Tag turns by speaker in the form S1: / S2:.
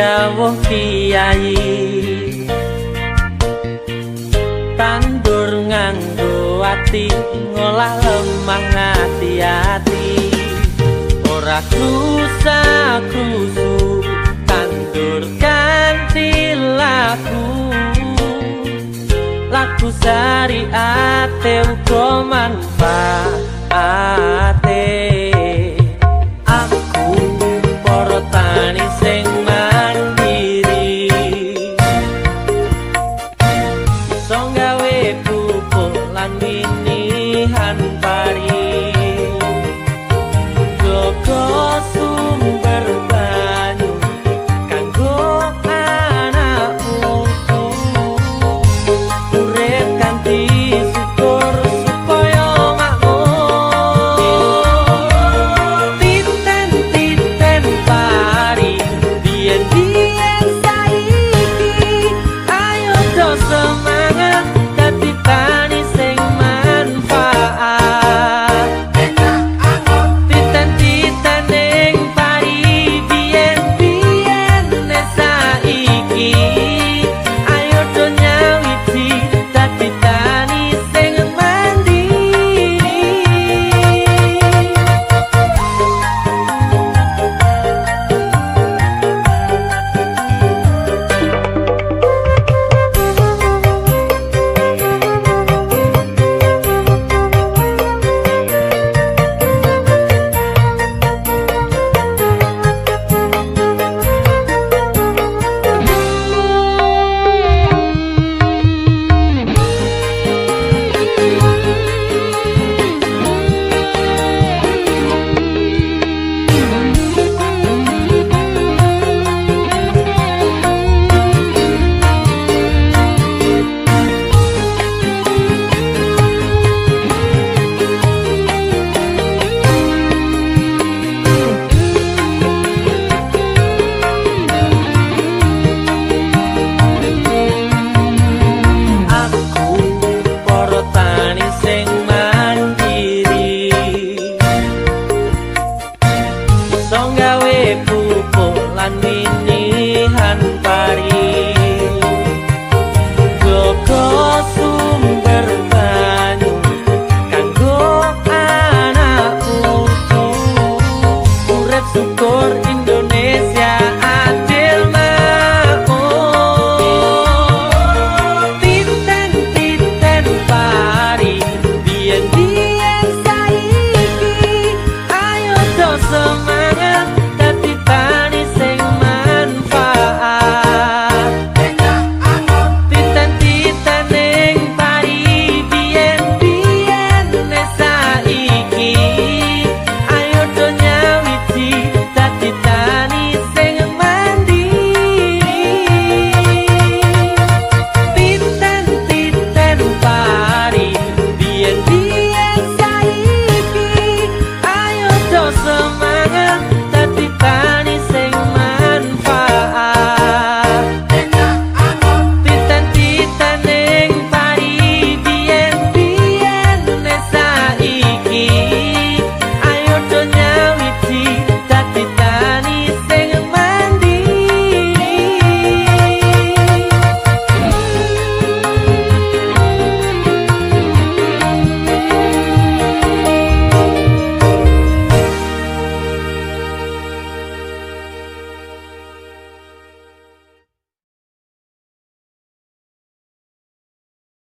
S1: dawuh kiai. Tandur nganggo ati ngolah lemah hati-hati ora kusa kusu tandur kanthi laku. Laku sari ate uga manfaate cantor e